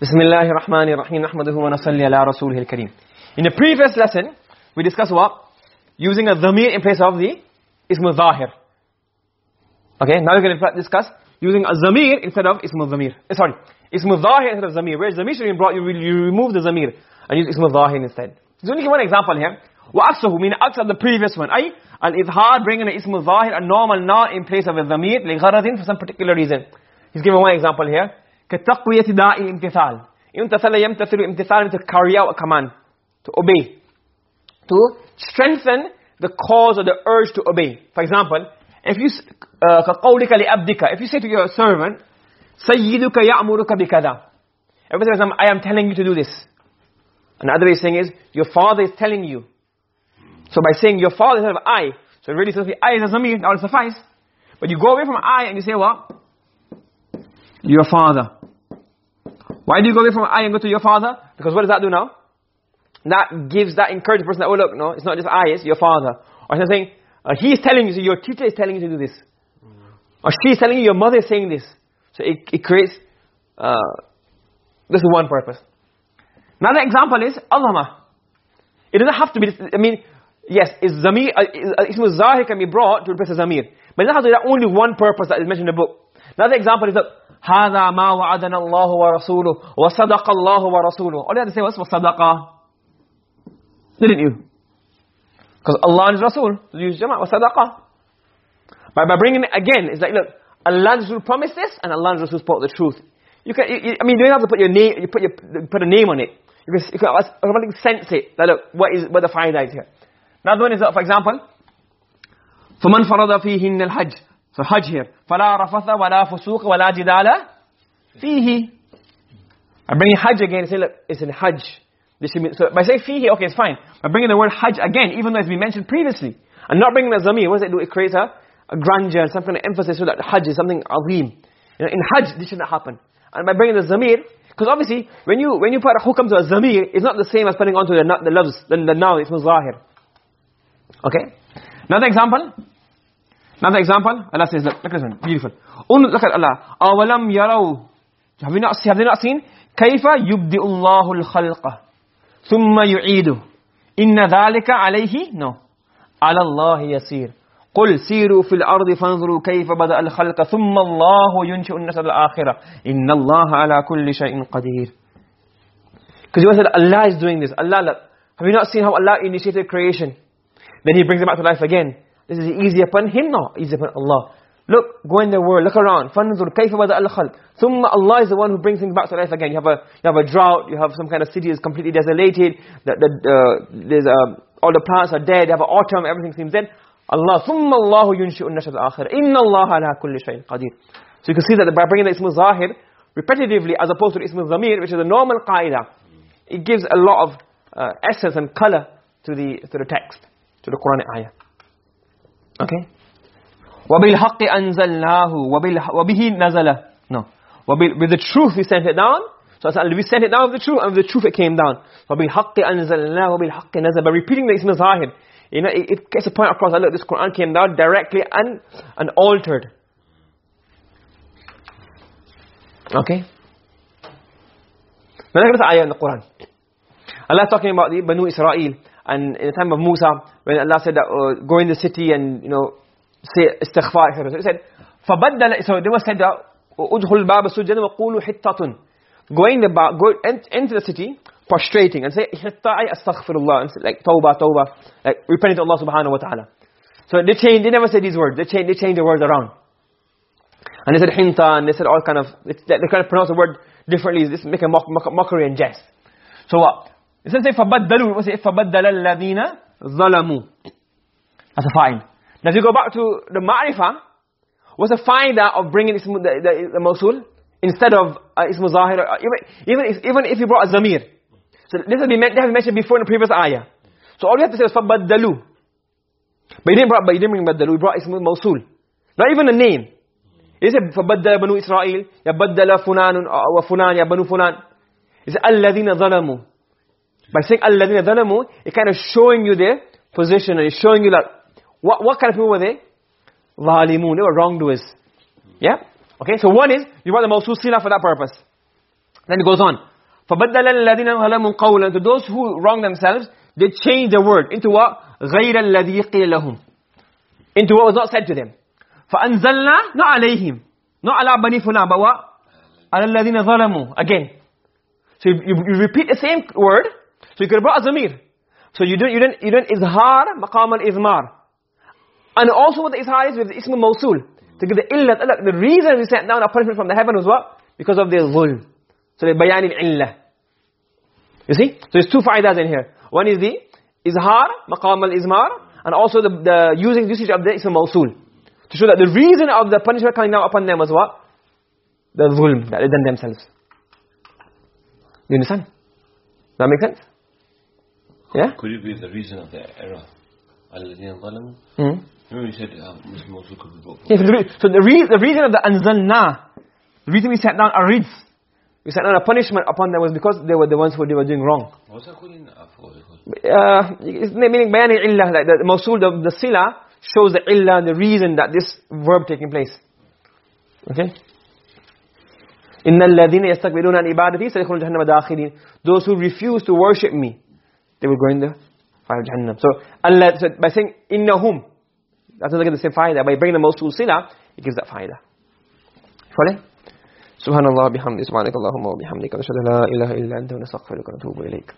Bismillahir Rahmanir Rahim. Nahmaduhu wa nasalli ala rasulihil kareem. In the previous lesson, we discussed what? Using a dhamir in place of the ism zahir. Okay, now we're going to discuss using a zamir instead of ism dhamir. Uh, sorry, ism zahir instead of zamir. Where zamir should be brought, you, you remove the zamir and use ism zahir instead. There's only one example here. وَأَكْسُهُ mean أكس of the previous one. أي al-idhar bringing an ism zahir, a normal na in place of a dhamir, لغرض for some particular reason. He's giving one example here. كتقوية داء الامتثال امتثل يمتثل امتثال to carry out a command to obey to strengthen the cause or the urge to obey for example if you كقولك لأبدك if you say to your servant سيدك يأمرك بكذا every time I am telling you to do this another way of saying is your father is telling you so by saying your father instead of I so really says I is a zamir that will suffice but you go away from I and you say what your father. Why do you go away from I and go to your father? Because what does that do now? That gives that encourage the person that, oh look, no, it's not just I, it's your father. Or something, he's uh, he is telling you, so your teacher is telling you to do this. Or she is telling you, your mother is saying this. So it, it creates, uh, this is one purpose. Another example is, Allahumma. It doesn't have to be, I mean, yes, is zamir, uh, uh ism zahir can be brought to replace zamir. But it doesn't have to be only one purpose that is mentioned in the book. Another example is that هذا ما وعدنا الله ورسوله وصدق الله ورسوله all you have to say was وصدق didn't you because Allah is Rasul so you use jama وصدق by, by bringing it again it's like look Allah and Rasul promised this and Allah and Rasul spoke the truth you can you, I mean you don't have to put your name you put your put a name on it you can, you can automatically sense it that look what is what the faida is here another one is that for example فمن فرض فيهن الحج so Hajj here. فَلَا رَفَثَ وَلَا فُسُوقَ وَلَا جِدَالَ فِيهِ I bring Hajj again and say, look, it's in Hajj. This should be, so by saying fihi, okay, it's fine. By bringing the word Hajj again, even though it's been mentioned previously, and not bringing the zamir, what does it do? It creates a, a grandeur, some kind of emphasis so that Hajj is something azim. You know, in Hajj, this should not happen. And by bringing the zamir, because obviously, when you when you put a hukam to a zamir, it's not the same as putting onto the, the loves, the, the noun, it's zahir. Okay? Another example. Another example, Allah says, look, look at this one, beautiful. Look at Allah. أَوَلَمْ يَرَوْا Have, you not, have they not seen? كَيْفَ يُبْدِئُ اللَّهُ الْخَلْقَ ثُمَّ يُعِيدُ إِنَّ ذَلِكَ عَلَيْهِ No. عَلَى اللَّهِ يَسِيرٌ قل سيروا في الأرض فانظروا كيف بدأ الخلق ثم الله ينشئ النشأة الآخرة إن الله على كل شيء قدير because you said Allah is doing this Allah look, have you not seen how Allah initiated creation then he brings it back to life again this is easy upon him, no, easy upon Allah. Look, go in the world, look around. فَانْظُرْ كَيْفَ بَدَأَ الْخَلْقِ ثُمَّ Allah is the one who brings things back to life again. You have a, you have a drought, you have some kind of city is completely desolated, the, the, uh, there's, um, all the plants are dead, you have an autumn, everything seems dead. Allah, ثُمَّ اللَّهُ يُنْشِئُ النَّشَةَ الْآخِرَ إِنَّ اللَّهَ عَلَى كُلِّ شَيْءٍ قَدِيرٌ So you can see that by bringing the ism zahir repetitively as opposed to the ism zamir, which is a normal qaida, it gives a lot of uh, essence and color to the, to the text, to the Quranic ayah. Okay? وَبِالْحَقِّ wabil وَبِهِ نَزَلَ No. wabil With the truth we sent it down. So we sent it down with the truth and with the truth it came down. wabil وَبِالْحَقِّ أَنزَلْنَاهُ وَبِالْحَقِّ نَزَلَ By repeating the Ismu Zahir. You know, it, it gets a point across. Look, this Quran came down directly and, and altered. Okay? Now look at this ayah in the Quran. Allah talking about the Banu Israel And in the time of Musa, when Allah said that, uh, go in the city and, you know, say istighfar, so he said, فَبَدَّلَ So they were said that, أُدْخُلْ الْبَابَ سُجَّدًا وَقُولُوا حِطَّةٌ Go in the bar, go into the city, prostrating, and say, حِطَّةِ أَسْتَغْفِرُ And say, like, tawbah, tawbah, like, repenting to Allah subhanahu wa ta'ala. So they changed, they never said these words, they changed, they changed the words around. And they said hinta, and they said all kind of, they, they kind of pronounce the word differently, this make a mock, mock, mockery and jest. So what? It says فَبَدَّلُوا It was فَبَدَّلَ الَّذِينَ ظَلَمُوا That's a fine. Now if you go back to the ma'rifah, what's the finder of bringing ism, the, the, the mawsul instead of uh, ism zahir, uh, even, even, if, even if you brought a zamir. So this has been, have mentioned before in the previous ayah. So all you have to say is فَبَدَّلُوا But he didn't, brought, but he didn't bring baddalu, he brought ism mawsul. Not even a name. He said فَبَدَّلَ بَنُو إِسْرَائِيل يَبَدَّلَ فُنَانٌ وَفُنَانٌ بَنُو فُنَانٌ He said الَّذِينَ ظَلَمُوا by saying alladhina dhalamu, it kind of showing you their position and it's showing you like what what kind of people were they? Zalimun, they were wrongdoers. Yeah? Okay, so one is you want the mawsul sila for that purpose. then it goes on فبدل الذين ظلموا قولا to those who wrong themselves they change the word into what غير الذي قيل لهم into what was not said to them فأنزلنا not عليهم not على بني فلان but what على الذين ظلموا again so you, you, you repeat the same word so you could have brought a zamir. So you don't you don't you don't izhar maqam al-izmar. And also what the izhar is with the ism al-mawsul. to give the illat the reason we sent down a punishment from the heaven was what? Because of their zulm. So the bayan al-illah. You see? So there's two faidas in here. One is the izhar maqam al-izmar and also the, the using usage of the ism al-mawsul. to show that the reason of the punishment coming down upon them was what? The zulm that they done themselves. You understand? Does that make sense yeah Could it be the reason of the error? الذين ظلموا mm Remember you said um, Muslim also could be brought Yeah, so the, re- so the, re- the reason of the anzalna, the reason we set down a rizq, we set down a punishment upon them was because they were the ones who they were doing wrong. What's that called in I forgot what it was. Uh, it's meaning bayan illah, like the, the mawsul, the, the sila shows the illah, the reason that this verb taking place. Okay? إِنَّ الَّذِينَ يَسْتَكْبِرُونَ عَنْ إِبَادَتِي سَيَدْخُلُونَ جَهَنَّمَ دَاخِرِينَ Those who refuse to worship me, they will go in the fire of Jahannam. So, Allah, said, by saying, إِنَّهُمْ That's not going to say faida. By bringing the mawsul sila, it gives that faida. Follow? سبحان الله بحمده سبحانك اللهم وبحمدك نشهد لا اله